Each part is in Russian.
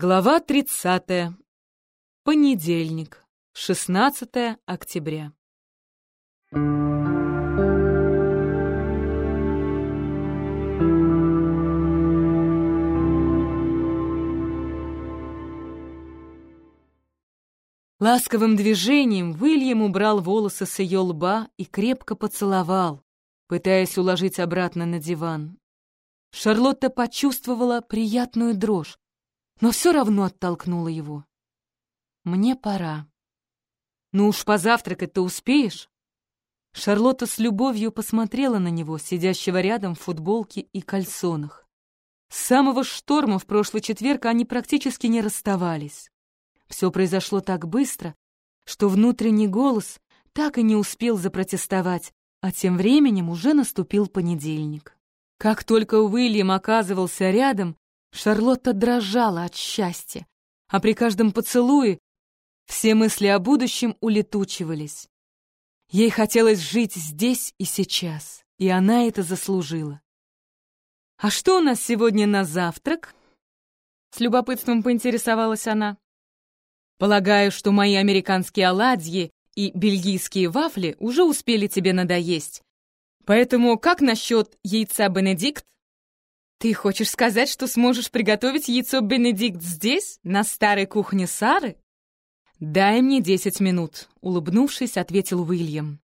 Глава 30. Понедельник, 16 октября. Ласковым движением Уильям убрал волосы с ее лба и крепко поцеловал, пытаясь уложить обратно на диван. Шарлотта почувствовала приятную дрожь, но все равно оттолкнула его. «Мне пора». «Ну уж позавтракать-то успеешь?» Шарлотта с любовью посмотрела на него, сидящего рядом в футболке и кальсонах. С самого шторма в прошлый четверг они практически не расставались. Все произошло так быстро, что внутренний голос так и не успел запротестовать, а тем временем уже наступил понедельник. Как только Уильям оказывался рядом, Шарлотта дрожала от счастья, а при каждом поцелуе все мысли о будущем улетучивались. Ей хотелось жить здесь и сейчас, и она это заслужила. «А что у нас сегодня на завтрак?» С любопытством поинтересовалась она. «Полагаю, что мои американские оладьи и бельгийские вафли уже успели тебе надоесть. Поэтому как насчет яйца Бенедикт «Ты хочешь сказать, что сможешь приготовить яйцо Бенедикт здесь, на старой кухне Сары?» «Дай мне десять минут», — улыбнувшись, ответил Уильям.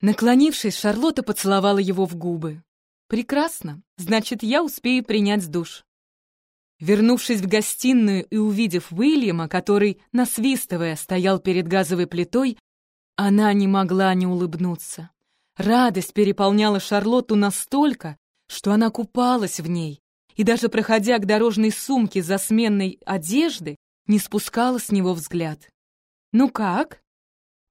Наклонившись, Шарлотта поцеловала его в губы. «Прекрасно, значит, я успею принять душ». Вернувшись в гостиную и увидев Уильяма, который, насвистывая, стоял перед газовой плитой, она не могла не улыбнуться. Радость переполняла Шарлотту настолько, что она купалась в ней и даже проходя к дорожной сумке за сменной одежды, не спускала с него взгляд. «Ну как?»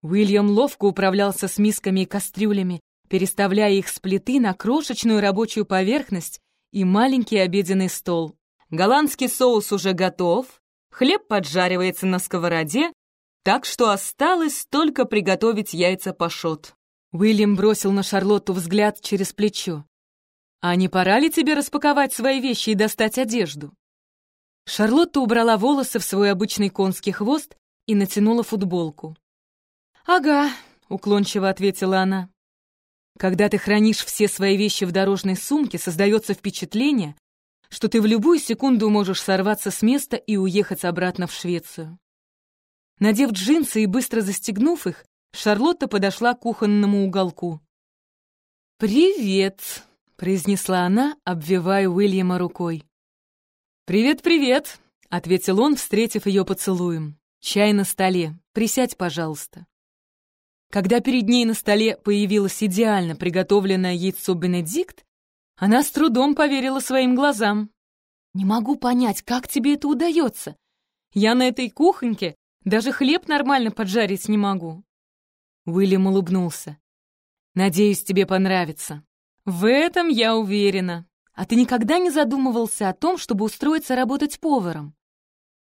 Уильям ловко управлялся с мисками и кастрюлями, переставляя их с плиты на крошечную рабочую поверхность и маленький обеденный стол. Голландский соус уже готов, хлеб поджаривается на сковороде, так что осталось только приготовить яйца пашот. Уильям бросил на Шарлотту взгляд через плечо. «А не пора ли тебе распаковать свои вещи и достать одежду?» Шарлотта убрала волосы в свой обычный конский хвост и натянула футболку. «Ага», — уклончиво ответила она. «Когда ты хранишь все свои вещи в дорожной сумке, создается впечатление, что ты в любую секунду можешь сорваться с места и уехать обратно в Швецию». Надев джинсы и быстро застегнув их, Шарлотта подошла к кухонному уголку. «Привет!» Произнесла она, обвивая Уильяма рукой. «Привет-привет», — ответил он, встретив ее поцелуем. «Чай на столе. Присядь, пожалуйста». Когда перед ней на столе появилось идеально приготовленное яйцо Бенедикт, она с трудом поверила своим глазам. «Не могу понять, как тебе это удается? Я на этой кухоньке даже хлеб нормально поджарить не могу». Уильям улыбнулся. «Надеюсь, тебе понравится. «В этом я уверена. А ты никогда не задумывался о том, чтобы устроиться работать поваром?»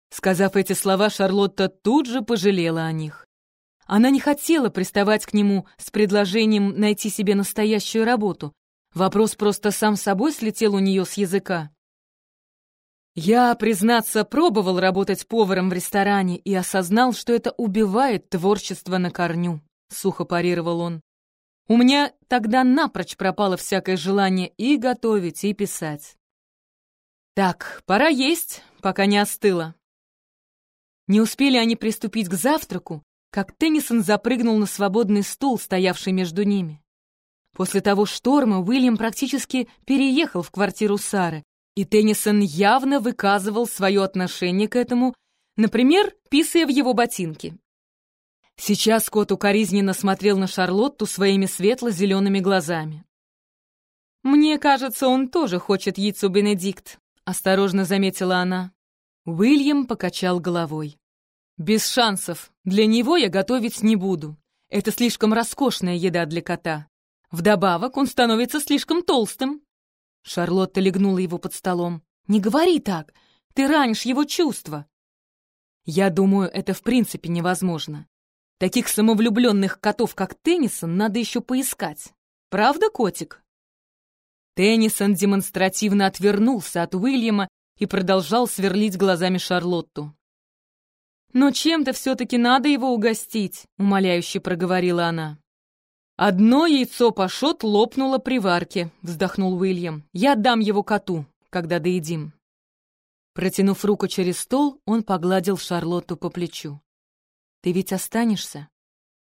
Сказав эти слова, Шарлотта тут же пожалела о них. Она не хотела приставать к нему с предложением найти себе настоящую работу. Вопрос просто сам собой слетел у нее с языка. «Я, признаться, пробовал работать поваром в ресторане и осознал, что это убивает творчество на корню», — сухо парировал он. У меня тогда напрочь пропало всякое желание и готовить, и писать. Так, пора есть, пока не остыло. Не успели они приступить к завтраку, как Теннисон запрыгнул на свободный стул, стоявший между ними. После того шторма Уильям практически переехал в квартиру Сары, и Теннисон явно выказывал свое отношение к этому, например, писая в его ботинки. Сейчас кот укоризненно смотрел на Шарлотту своими светло-зелеными глазами. «Мне кажется, он тоже хочет яйцо Бенедикт», — осторожно заметила она. Уильям покачал головой. «Без шансов. Для него я готовить не буду. Это слишком роскошная еда для кота. Вдобавок он становится слишком толстым». Шарлотта легнула его под столом. «Не говори так. Ты ранишь его чувства». «Я думаю, это в принципе невозможно. Таких самовлюбленных котов, как Теннисон, надо еще поискать. Правда, котик?» Теннисон демонстративно отвернулся от Уильяма, и продолжал сверлить глазами Шарлотту. «Но чем-то все-таки надо его угостить», — умоляюще проговорила она. «Одно яйцо Пашот лопнуло при варке», — вздохнул Уильям. «Я отдам его коту, когда доедим». Протянув руку через стол, он погладил Шарлотту по плечу. «Ты ведь останешься?»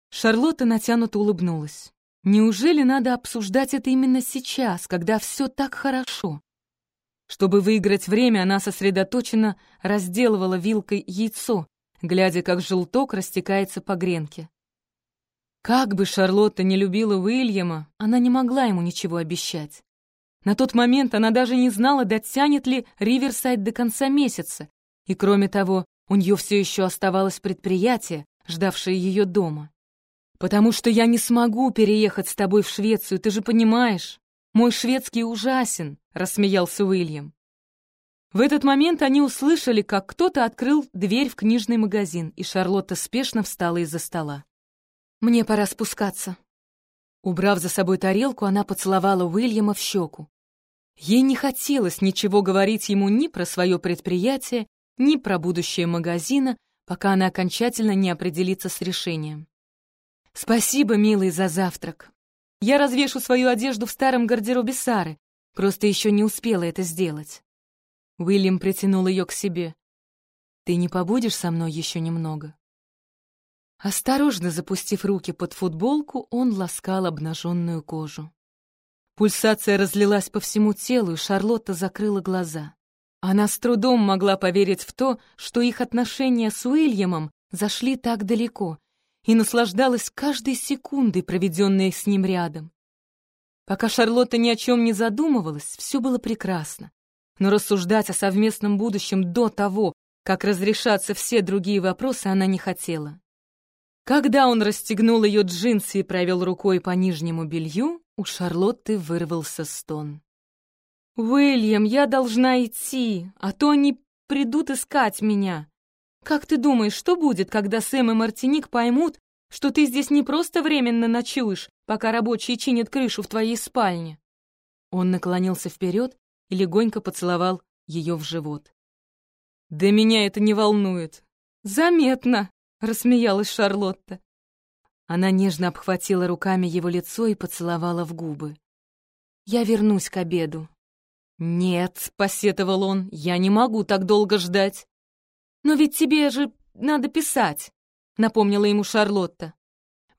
Шарлотта натянуто улыбнулась. «Неужели надо обсуждать это именно сейчас, когда все так хорошо?» Чтобы выиграть время, она сосредоточенно разделывала вилкой яйцо, глядя, как желток растекается по гренке. Как бы Шарлотта не любила Уильяма, она не могла ему ничего обещать. На тот момент она даже не знала, дотянет ли Риверсайд до конца месяца, и кроме того, у нее все еще оставалось предприятие, ждавшее ее дома. «Потому что я не смогу переехать с тобой в Швецию, ты же понимаешь. Мой шведский ужасен», — рассмеялся Уильям. В этот момент они услышали, как кто-то открыл дверь в книжный магазин, и Шарлотта спешно встала из-за стола. «Мне пора спускаться». Убрав за собой тарелку, она поцеловала Уильяма в щеку. Ей не хотелось ничего говорить ему ни про свое предприятие, ни про будущее магазина, пока она окончательно не определится с решением. «Спасибо, милый, за завтрак. Я развешу свою одежду в старом гардеробе Сары, просто еще не успела это сделать». Уильям притянул ее к себе. «Ты не побудешь со мной еще немного?» Осторожно запустив руки под футболку, он ласкал обнаженную кожу. Пульсация разлилась по всему телу, и Шарлотта закрыла глаза. Она с трудом могла поверить в то, что их отношения с Уильямом зашли так далеко, и наслаждалась каждой секундой, проведенной с ним рядом. Пока Шарлотта ни о чем не задумывалась, все было прекрасно но рассуждать о совместном будущем до того, как разрешатся все другие вопросы, она не хотела. Когда он расстегнул ее джинсы и провел рукой по нижнему белью, у Шарлотты вырвался стон. «Уильям, я должна идти, а то они придут искать меня. Как ты думаешь, что будет, когда Сэм и Мартиник поймут, что ты здесь не просто временно ночуешь, пока рабочие чинят крышу в твоей спальне?» Он наклонился вперед и легонько поцеловал ее в живот. «Да меня это не волнует». «Заметно», — рассмеялась Шарлотта. Она нежно обхватила руками его лицо и поцеловала в губы. «Я вернусь к обеду». «Нет», — посетовал он, — «я не могу так долго ждать». «Но ведь тебе же надо писать», — напомнила ему Шарлотта.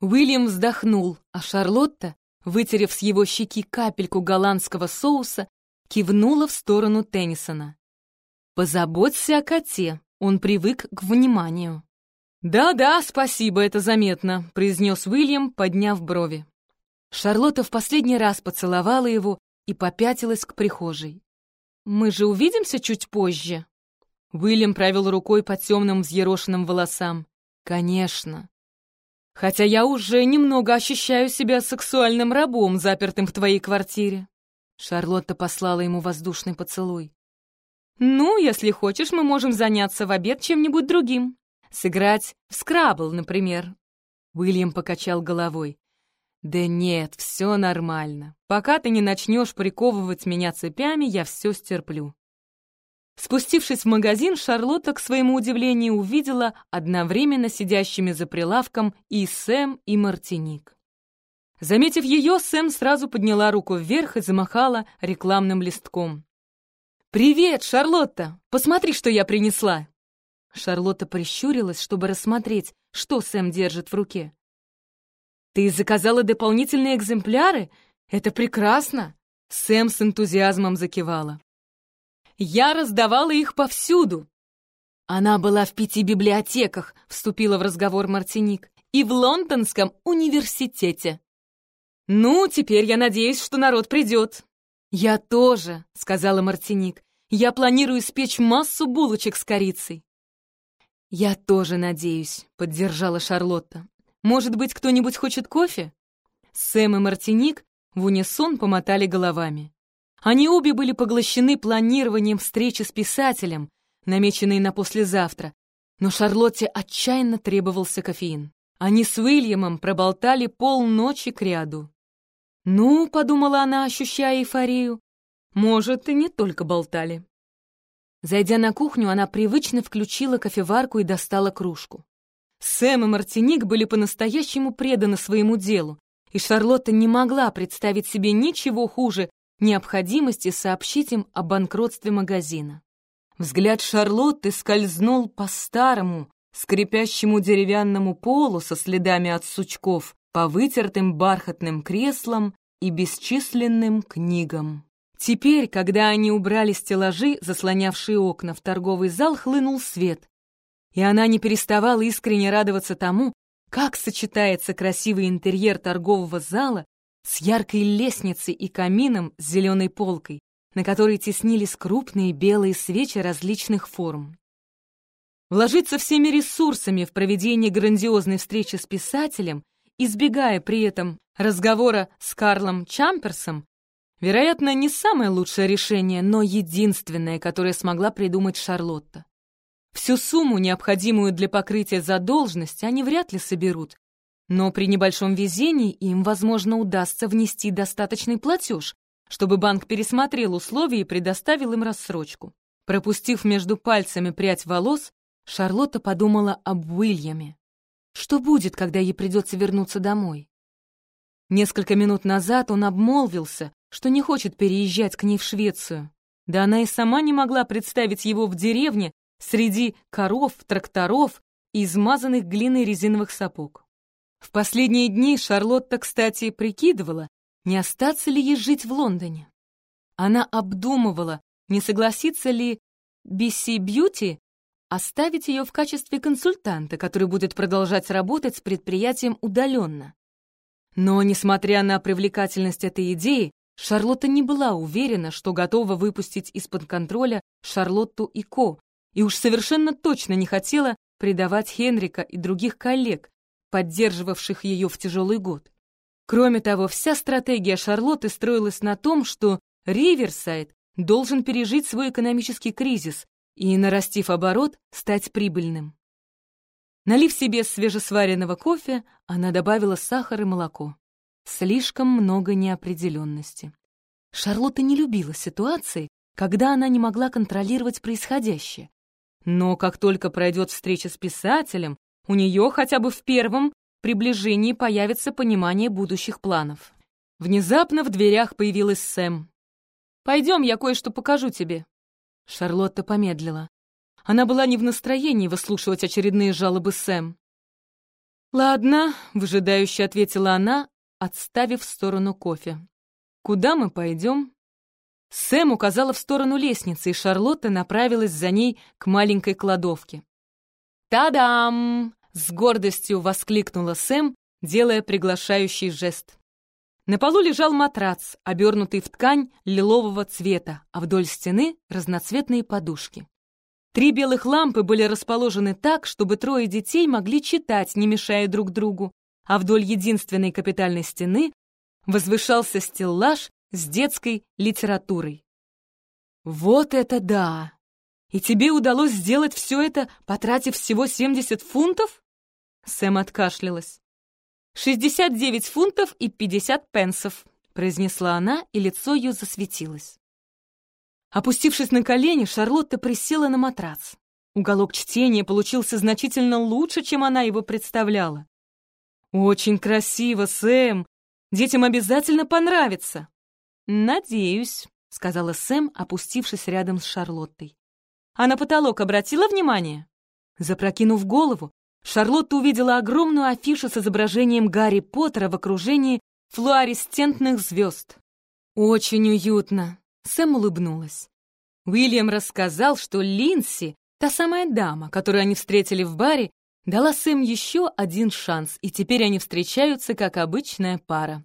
Уильям вздохнул, а Шарлотта, вытерев с его щеки капельку голландского соуса, кивнула в сторону Теннисона. «Позаботься о коте, он привык к вниманию». «Да-да, спасибо, это заметно», — произнес Уильям, подняв брови. Шарлотта в последний раз поцеловала его и попятилась к прихожей. «Мы же увидимся чуть позже?» Уильям провел рукой по темным взъерошенным волосам. «Конечно. Хотя я уже немного ощущаю себя сексуальным рабом, запертым в твоей квартире». Шарлотта послала ему воздушный поцелуй. «Ну, если хочешь, мы можем заняться в обед чем-нибудь другим. Сыграть в скрабл, например». Уильям покачал головой. «Да нет, все нормально. Пока ты не начнешь приковывать меня цепями, я все стерплю». Спустившись в магазин, Шарлотта, к своему удивлению, увидела одновременно сидящими за прилавком и Сэм, и Мартиник. Заметив ее, Сэм сразу подняла руку вверх и замахала рекламным листком. «Привет, Шарлотта! Посмотри, что я принесла!» Шарлотта прищурилась, чтобы рассмотреть, что Сэм держит в руке. «Ты заказала дополнительные экземпляры? Это прекрасно!» Сэм с энтузиазмом закивала. «Я раздавала их повсюду!» «Она была в пяти библиотеках», — вступила в разговор Мартиник, «и в Лондонском университете». «Ну, теперь я надеюсь, что народ придет». «Я тоже», — сказала Мартиник. «Я планирую испечь массу булочек с корицей». «Я тоже надеюсь», — поддержала Шарлотта. «Может быть, кто-нибудь хочет кофе?» Сэм и Мартиник в унисон помотали головами. Они обе были поглощены планированием встречи с писателем, намеченной на послезавтра, но Шарлотте отчаянно требовался кофеин. Они с Уильямом проболтали полночи кряду. «Ну», — подумала она, ощущая эйфорию, — «может, и не только болтали». Зайдя на кухню, она привычно включила кофеварку и достала кружку. Сэм и Мартиник были по-настоящему преданы своему делу, и Шарлотта не могла представить себе ничего хуже необходимости сообщить им о банкротстве магазина. Взгляд Шарлотты скользнул по старому, скрипящему деревянному полу со следами от сучков, по вытертым бархатным креслам и бесчисленным книгам. Теперь, когда они убрали стеллажи, заслонявшие окна, в торговый зал хлынул свет, и она не переставала искренне радоваться тому, как сочетается красивый интерьер торгового зала с яркой лестницей и камином с зеленой полкой, на которой теснились крупные белые свечи различных форм. Вложиться всеми ресурсами в проведение грандиозной встречи с писателем, избегая при этом разговора с Карлом Чамперсом, вероятно, не самое лучшее решение, но единственное, которое смогла придумать Шарлотта. Всю сумму, необходимую для покрытия задолженности, они вряд ли соберут. Но при небольшом везении им, возможно, удастся внести достаточный платеж, чтобы банк пересмотрел условия и предоставил им рассрочку. Пропустив между пальцами прядь волос, Шарлотта подумала об Уильяме. Что будет, когда ей придется вернуться домой? Несколько минут назад он обмолвился, что не хочет переезжать к ней в Швецию. Да она и сама не могла представить его в деревне, среди коров, тракторов и измазанных глиной резиновых сапог. В последние дни Шарлотта, кстати, прикидывала, не остаться ли ей жить в Лондоне. Она обдумывала, не согласится ли Бисси Бьюти оставить ее в качестве консультанта, который будет продолжать работать с предприятием удаленно. Но, несмотря на привлекательность этой идеи, Шарлотта не была уверена, что готова выпустить из-под контроля Шарлотту и Ко, и уж совершенно точно не хотела предавать Хенрика и других коллег, поддерживавших ее в тяжелый год. Кроме того, вся стратегия Шарлотты строилась на том, что Риверсайд должен пережить свой экономический кризис и, нарастив оборот, стать прибыльным. Налив себе свежесваренного кофе, она добавила сахар и молоко. Слишком много неопределенности. Шарлотта не любила ситуации, когда она не могла контролировать происходящее, но как только пройдет встреча с писателем, у нее хотя бы в первом приближении появится понимание будущих планов. Внезапно в дверях появилась Сэм. «Пойдем, я кое-что покажу тебе». Шарлотта помедлила. Она была не в настроении выслушивать очередные жалобы Сэм. «Ладно», — выжидающе ответила она, отставив в сторону кофе. «Куда мы пойдем?» Сэм указала в сторону лестницы, и Шарлотта направилась за ней к маленькой кладовке. «Та-дам!» — с гордостью воскликнула Сэм, делая приглашающий жест. На полу лежал матрац, обернутый в ткань лилового цвета, а вдоль стены — разноцветные подушки. Три белых лампы были расположены так, чтобы трое детей могли читать, не мешая друг другу, а вдоль единственной капитальной стены возвышался стеллаж с детской литературой. Вот это да! И тебе удалось сделать все это, потратив всего 70 фунтов? Сэм откашлялась. «69 фунтов и 50 пенсов», — произнесла она, и лицо ее засветилось. Опустившись на колени, Шарлотта присела на матрац. Уголок чтения получился значительно лучше, чем она его представляла. «Очень красиво, Сэм! Детям обязательно понравится!» «Надеюсь», — сказала Сэм, опустившись рядом с Шарлоттой. «А на потолок обратила внимание?» Запрокинув голову, Шарлотта увидела огромную афишу с изображением Гарри Поттера в окружении флуоресцентных звезд. «Очень уютно», — Сэм улыбнулась. Уильям рассказал, что Линси, та самая дама, которую они встретили в баре, дала Сэм еще один шанс, и теперь они встречаются как обычная пара.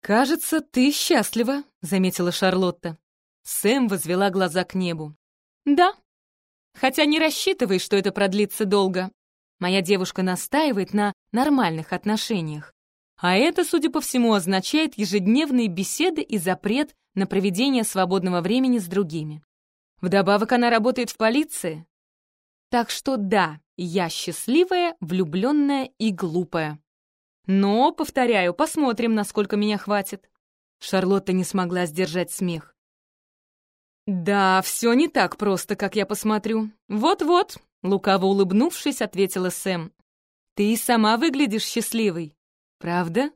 «Кажется, ты счастлива», — заметила Шарлотта. Сэм возвела глаза к небу. «Да. Хотя не рассчитывай, что это продлится долго. Моя девушка настаивает на нормальных отношениях. А это, судя по всему, означает ежедневные беседы и запрет на проведение свободного времени с другими. Вдобавок она работает в полиции. Так что да, я счастливая, влюбленная и глупая. Но, повторяю, посмотрим, насколько меня хватит. Шарлотта не смогла сдержать смех. «Да, все не так просто, как я посмотрю. Вот-вот», — лукаво улыбнувшись, ответила Сэм. «Ты и сама выглядишь счастливой. Правда?»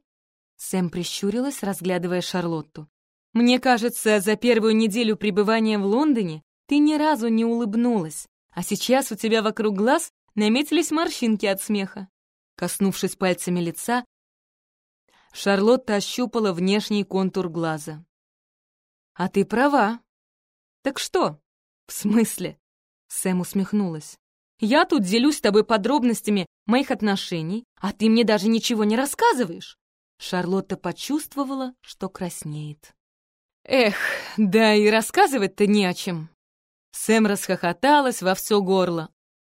Сэм прищурилась, разглядывая Шарлотту. «Мне кажется, за первую неделю пребывания в Лондоне ты ни разу не улыбнулась, а сейчас у тебя вокруг глаз наметились морщинки от смеха». Коснувшись пальцами лица, Шарлотта ощупала внешний контур глаза. «А ты права». «Так что?» «В смысле?» Сэм усмехнулась. «Я тут делюсь с тобой подробностями моих отношений, а ты мне даже ничего не рассказываешь». Шарлотта почувствовала, что краснеет. «Эх, да и рассказывать-то не о чем». Сэм расхохоталась во все горло.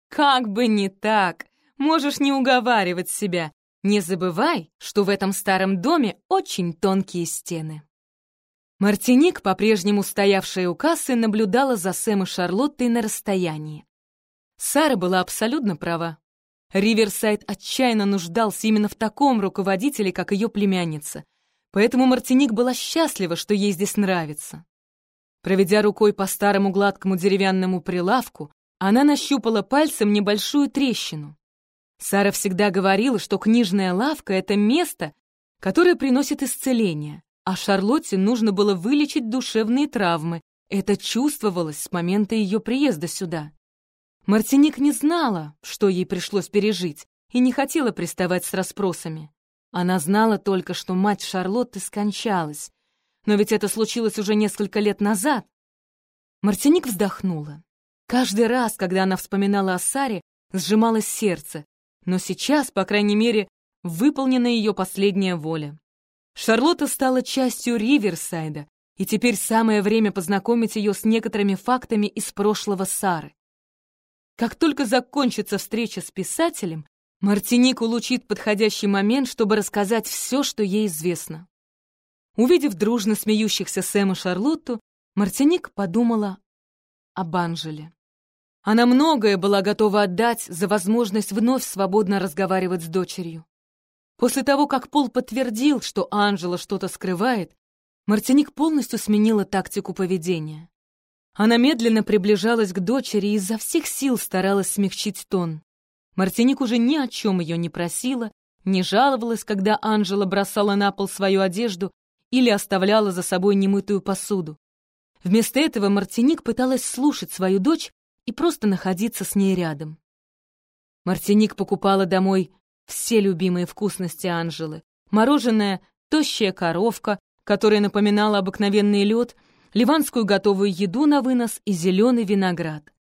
«Как бы не так! Можешь не уговаривать себя. Не забывай, что в этом старом доме очень тонкие стены». Мартиник, по-прежнему стоявшая у кассы, наблюдала за Сэм и Шарлоттой на расстоянии. Сара была абсолютно права. Риверсайд отчаянно нуждался именно в таком руководителе, как ее племянница, поэтому Мартиник была счастлива, что ей здесь нравится. Проведя рукой по старому гладкому деревянному прилавку, она нащупала пальцем небольшую трещину. Сара всегда говорила, что книжная лавка — это место, которое приносит исцеление, а Шарлотте нужно было вылечить душевные травмы. Это чувствовалось с момента ее приезда сюда. Мартиник не знала, что ей пришлось пережить, и не хотела приставать с расспросами. Она знала только, что мать Шарлотты скончалась. Но ведь это случилось уже несколько лет назад. Мартиник вздохнула. Каждый раз, когда она вспоминала о Саре, сжималось сердце, но сейчас, по крайней мере, выполнена ее последняя воля. Шарлотта стала частью Риверсайда, и теперь самое время познакомить ее с некоторыми фактами из прошлого Сары. Как только закончится встреча с писателем, Мартиник улучит подходящий момент, чтобы рассказать все, что ей известно. Увидев дружно смеющихся Сэм и Шарлотту, Мартиник подумала об Анжеле. Она многое была готова отдать за возможность вновь свободно разговаривать с дочерью. После того, как Пол подтвердил, что Анжела что-то скрывает, Мартиник полностью сменила тактику поведения. Она медленно приближалась к дочери и изо всех сил старалась смягчить тон. Мартиник уже ни о чем ее не просила, не жаловалась, когда Анжела бросала на пол свою одежду или оставляла за собой немытую посуду. Вместо этого Мартиник пыталась слушать свою дочь и просто находиться с ней рядом. Мартиник покупала домой все любимые вкусности Анжелы. Мороженое, тощая коровка, которая напоминала обыкновенный лед, ливанскую готовую еду на вынос и зеленый виноград.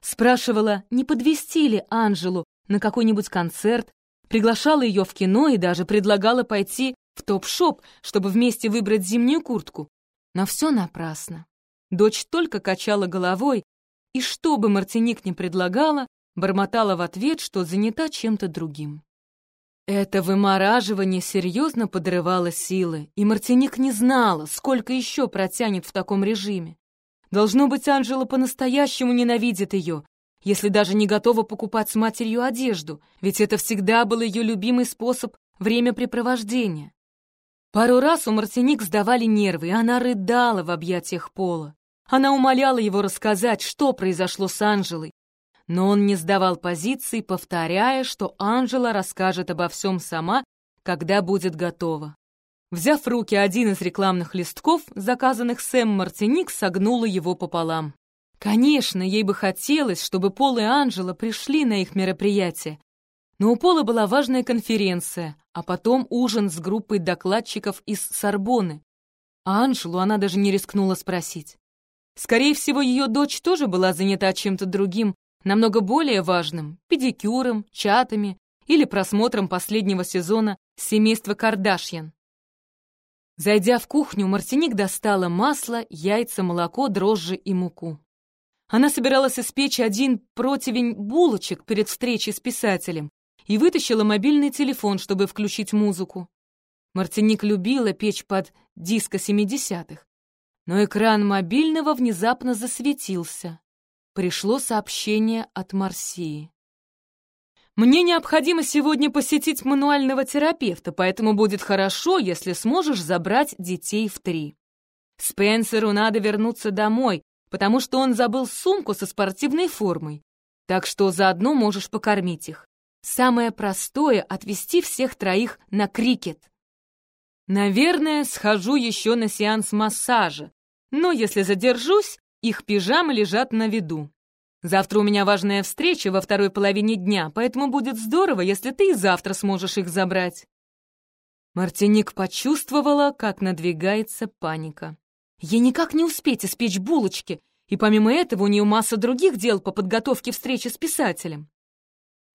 Спрашивала, не подвести ли Анжелу на какой-нибудь концерт, приглашала ее в кино и даже предлагала пойти в топ-шоп, чтобы вместе выбрать зимнюю куртку. Но все напрасно. Дочь только качала головой, и что бы Мартиник не предлагала, бормотала в ответ, что занята чем-то другим. Это вымораживание серьезно подрывало силы, и Мартиник не знала, сколько еще протянет в таком режиме. Должно быть, Анжела по-настоящему ненавидит ее, если даже не готова покупать с матерью одежду, ведь это всегда был ее любимый способ времяпрепровождения. Пару раз у Мартиник сдавали нервы, и она рыдала в объятиях Пола. Она умоляла его рассказать, что произошло с Анжелой, но он не сдавал позиций, повторяя, что Анжела расскажет обо всем сама, когда будет готова. Взяв в руки один из рекламных листков, заказанных Сэм Мартиник, согнула его пополам. Конечно, ей бы хотелось, чтобы Пол и Анжела пришли на их мероприятие. Но у Пола была важная конференция, а потом ужин с группой докладчиков из Сорбоны. А Анжелу она даже не рискнула спросить. Скорее всего, ее дочь тоже была занята чем-то другим, намного более важным — педикюром, чатами или просмотром последнего сезона «Семейства Кардашьян». Зайдя в кухню, Мартиник достала масло, яйца, молоко, дрожжи и муку. Она собиралась испечь один противень булочек перед встречей с писателем и вытащила мобильный телефон, чтобы включить музыку. Мартиник любила печь под диско 70-х, но экран мобильного внезапно засветился пришло сообщение от Марсии. «Мне необходимо сегодня посетить мануального терапевта, поэтому будет хорошо, если сможешь забрать детей в три. Спенсеру надо вернуться домой, потому что он забыл сумку со спортивной формой. Так что заодно можешь покормить их. Самое простое — отвезти всех троих на крикет. Наверное, схожу еще на сеанс массажа, но если задержусь, их пижамы лежат на виду. Завтра у меня важная встреча во второй половине дня, поэтому будет здорово, если ты и завтра сможешь их забрать. Мартиник почувствовала, как надвигается паника. Ей никак не успеть испечь булочки, и помимо этого у нее масса других дел по подготовке встречи с писателем.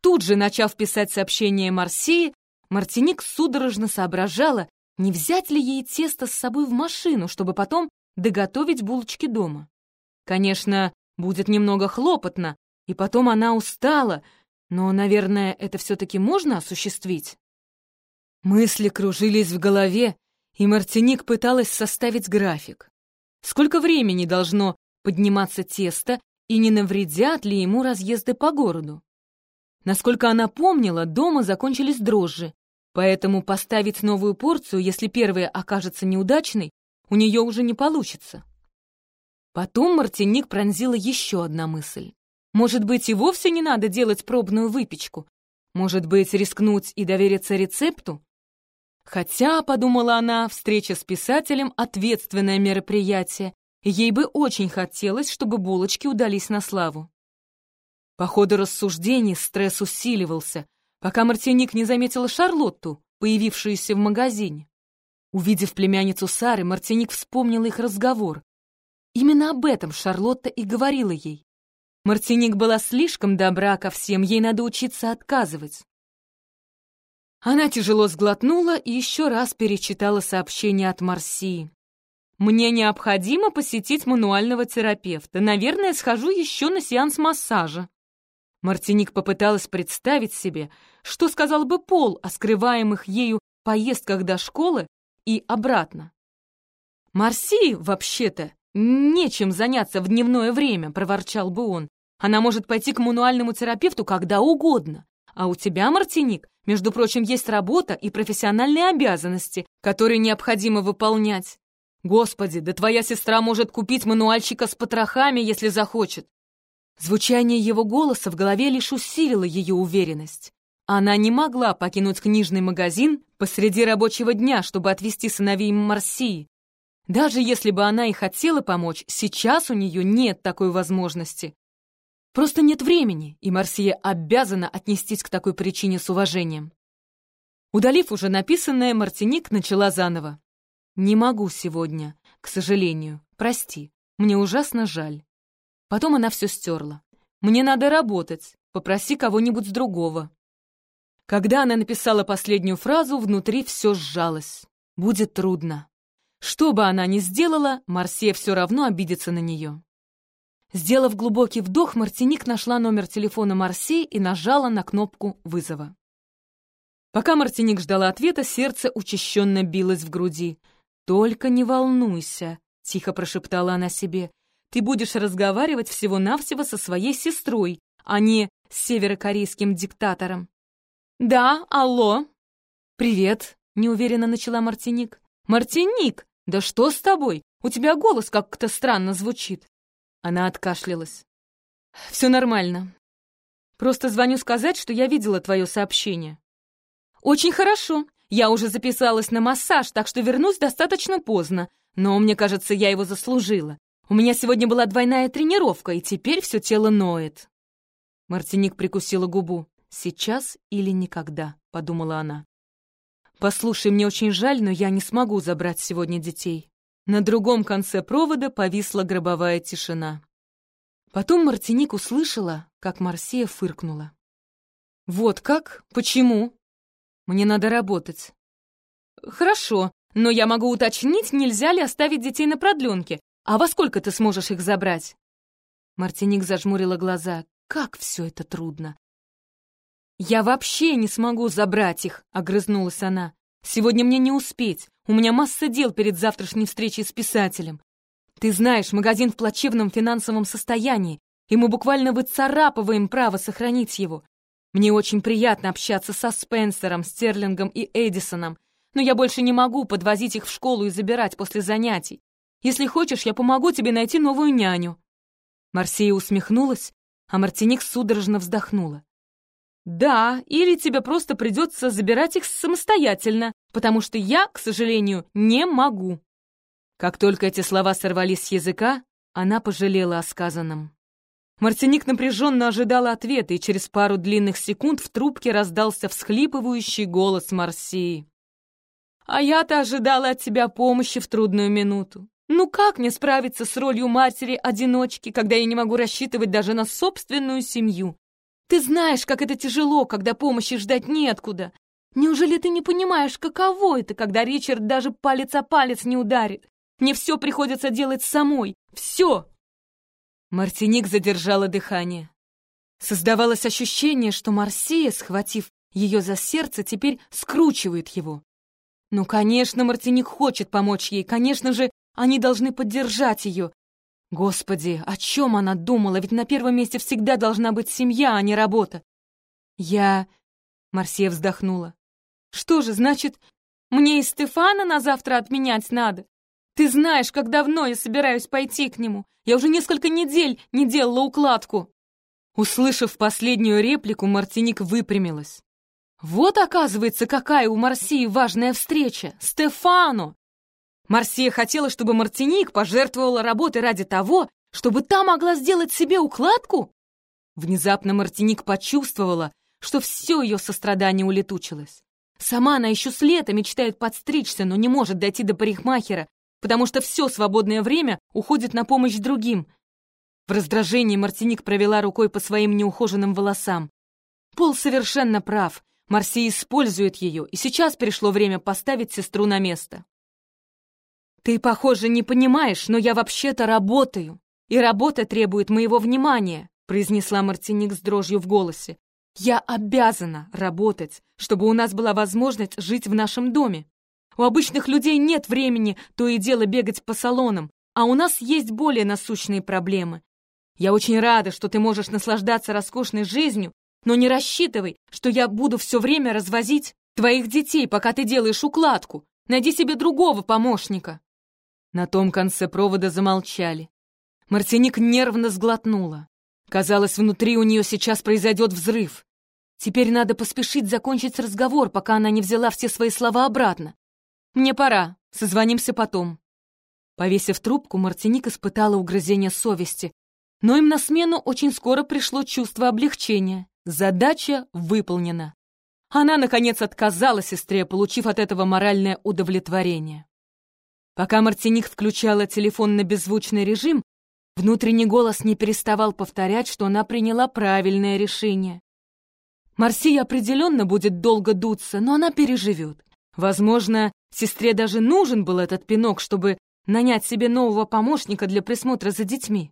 Тут же, начав писать сообщение Марсии, Мартиник судорожно соображала, не взять ли ей тесто с собой в машину, чтобы потом доготовить булочки дома. Конечно, будет немного хлопотно, и потом она устала, но, наверное, это все-таки можно осуществить. Мысли кружились в голове, и Мартиник пыталась составить график. Сколько времени должно подниматься тесто, и не навредят ли ему разъезды по городу? Насколько она помнила, дома закончились дрожжи, поэтому поставить новую порцию, если первая окажется неудачной, у нее уже не получится. Потом Мартиник пронзила еще одна мысль. Может быть, и вовсе не надо делать пробную выпечку? Может быть, рискнуть и довериться рецепту? Хотя, подумала она, встреча с писателем — ответственное мероприятие, ей бы очень хотелось, чтобы булочки удались на славу. По ходу рассуждений стресс усиливался, пока Мартиник не заметила Шарлотту, появившуюся в магазине. Увидев племянницу Сары, Мартиник вспомнил их разговор. Именно об этом Шарлотта и говорила ей. Мартиник была слишком добра ко всем, ей надо учиться отказывать. Она тяжело сглотнула и еще раз перечитала сообщение от Марсии. «Мне необходимо посетить мануального терапевта. Наверное, схожу еще на сеанс массажа». Мартиник попыталась представить себе, что сказал бы Пол о скрываемых ею поездках до школы и обратно. «Марси, вообще-то, нечем заняться в дневное время», — проворчал бы он. «Она может пойти к мануальному терапевту когда угодно. А у тебя, Мартиник, между прочим, есть работа и профессиональные обязанности, которые необходимо выполнять. Господи, да твоя сестра может купить мануальщика с потрохами, если захочет. Звучание его голоса в голове лишь усилило ее уверенность. Она не могла покинуть книжный магазин посреди рабочего дня, чтобы отвезти сыновей Марсии. Даже если бы она и хотела помочь, сейчас у нее нет такой возможности. Просто нет времени, и Марсия обязана отнестись к такой причине с уважением. Удалив уже написанное, Мартиник начала заново. «Не могу сегодня, к сожалению. Прости, мне ужасно жаль». Потом она все стерла. «Мне надо работать. Попроси кого-нибудь другого». Когда она написала последнюю фразу, внутри все сжалось. Будет трудно. Что бы она ни сделала, Марсия все равно обидится на нее. Сделав глубокий вдох, Мартиник нашла номер телефона Марси и нажала на кнопку вызова. Пока Мартиник ждала ответа, сердце учащенно билось в груди. «Только не волнуйся», — тихо прошептала она себе. «Ты будешь разговаривать всего-навсего со своей сестрой, а не с северокорейским диктатором». «Да, алло». «Привет», — неуверенно начала Мартиник. «Мартиник, да что с тобой? У тебя голос как-то странно звучит». Она откашлялась. «Все нормально. Просто звоню сказать, что я видела твое сообщение». «Очень хорошо. Я уже записалась на массаж, так что вернусь достаточно поздно. Но мне кажется, я его заслужила. У меня сегодня была двойная тренировка, и теперь все тело ноет». Мартиник прикусила губу. «Сейчас или никогда», — подумала она. «Послушай, мне очень жаль, но я не смогу забрать сегодня детей. На другом конце провода повисла гробовая тишина. Потом Мартиник услышала, как Марсия фыркнула. «Вот как? Почему?» «Мне надо работать». «Хорошо, но я могу уточнить, нельзя ли оставить детей на продленке. А во сколько ты сможешь их забрать?» Мартиник зажмурила глаза. «Как все это трудно!» «Я вообще не смогу забрать их!» — огрызнулась она. «Сегодня мне не успеть. У меня масса дел перед завтрашней встречей с писателем. Ты знаешь, магазин в плачевном финансовом состоянии, и мы буквально выцарапываем право сохранить его. Мне очень приятно общаться со Спенсером, Стерлингом и Эдисоном, но я больше не могу подвозить их в школу и забирать после занятий. Если хочешь, я помогу тебе найти новую няню. Марсия усмехнулась, а Мартиник судорожно вздохнула. «Да, или тебе просто придется забирать их самостоятельно, потому что я, к сожалению, не могу». Как только эти слова сорвались с языка, она пожалела о сказанном. Мартиник напряженно ожидала ответа, и через пару длинных секунд в трубке раздался всхлипывающий голос Марсии. «А я-то ожидала от тебя помощи в трудную минуту. Ну как мне справиться с ролью матери-одиночки, когда я не могу рассчитывать даже на собственную семью? Ты знаешь, как это тяжело, когда помощи ждать неоткуда. Неужели ты не понимаешь, каково это, когда Ричард даже палец о палец не ударит? Мне все приходится делать самой. Все!» Мартиник задержала дыхание. Создавалось ощущение, что Марсия, схватив ее за сердце, теперь скручивает его. Ну, конечно, Мартиник хочет помочь ей, конечно же, они должны поддержать ее. Господи, о чем она думала? Ведь на первом месте всегда должна быть семья, а не работа. Я... Марсия вздохнула. Что же, значит, мне и Стефана на завтра отменять надо? Ты знаешь, как давно я собираюсь пойти к нему. Я уже несколько недель не делала укладку. Услышав последнюю реплику, Мартиник выпрямилась. Вот, оказывается, какая у Марсии важная встреча. Стефано! Марсия хотела, чтобы Мартиник пожертвовала работой ради того, чтобы та могла сделать себе укладку? Внезапно Мартиник почувствовала, что все ее сострадание улетучилось. Сама она еще с лета мечтает подстричься, но не может дойти до парикмахера, потому что все свободное время уходит на помощь другим. В раздражении Мартиник провела рукой по своим неухоженным волосам. Пол совершенно прав. Марси использует ее, и сейчас пришло время поставить сестру на место. «Ты, похоже, не понимаешь, но я вообще-то работаю, и работа требует моего внимания», произнесла Мартиник с дрожью в голосе. «Я обязана работать, чтобы у нас была возможность жить в нашем доме. У обычных людей нет времени то и дело бегать по салонам, а у нас есть более насущные проблемы. Я очень рада, что ты можешь наслаждаться роскошной жизнью, но не рассчитывай, что я буду все время развозить твоих детей, пока ты делаешь укладку. Найди себе другого помощника». На том конце провода замолчали. Мартиник нервно сглотнула. Казалось, внутри у нее сейчас произойдет взрыв. Теперь надо поспешить закончить разговор, пока она не взяла все свои слова обратно. «Мне пора. Созвонимся потом». Повесив трубку, Мартиник испытала угрызение совести, но им на смену очень скоро пришло чувство облегчения. Задача выполнена. Она, наконец, отказала сестре, получив от этого моральное удовлетворение. Пока Мартиник включала телефон на беззвучный режим, внутренний голос не переставал повторять, что она приняла правильное решение. Марсия определенно будет долго дуться, но она переживет. Возможно, сестре даже нужен был этот пинок, чтобы нанять себе нового помощника для присмотра за детьми.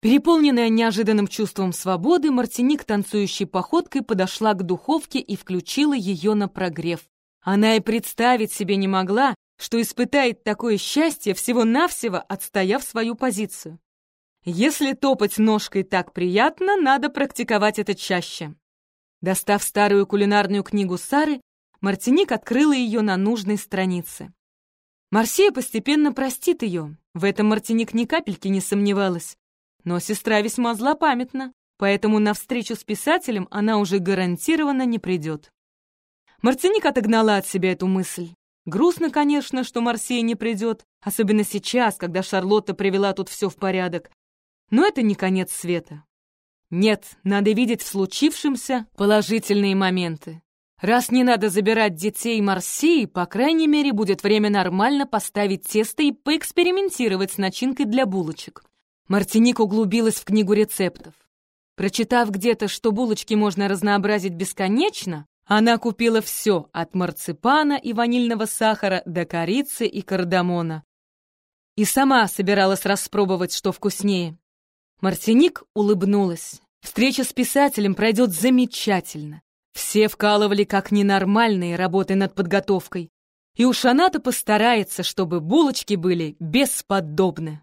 Переполненная неожиданным чувством свободы, Мартиник танцующей походкой подошла к духовке и включила ее на прогрев. Она и представить себе не могла, что испытает такое счастье, всего-навсего отстояв свою позицию. Если топать ножкой так приятно, надо практиковать это чаще. Достав старую кулинарную книгу Сары, Мартиник открыла ее на нужной странице. Марсия постепенно простит ее, в этом Мартиник ни капельки не сомневалась. Но сестра весьма злопамятна, поэтому на встречу с писателем она уже гарантированно не придет. Мартиник отогнала от себя эту мысль. Грустно, конечно, что Марсия не придет, особенно сейчас, когда Шарлотта привела тут все в порядок. Но это не конец света. Нет, надо видеть в случившемся положительные моменты. Раз не надо забирать детей Марсии, по крайней мере, будет время нормально поставить тесто и поэкспериментировать с начинкой для булочек. Мартиник углубилась в книгу рецептов. Прочитав где-то, что булочки можно разнообразить бесконечно, она купила все, от марципана и ванильного сахара до корицы и кардамона. И сама собиралась распробовать, что вкуснее. Мартиник улыбнулась. Встреча с писателем пройдет замечательно. Все вкалывали как ненормальные, работой над подготовкой. И уж она-то постарается, чтобы булочки были бесподобны.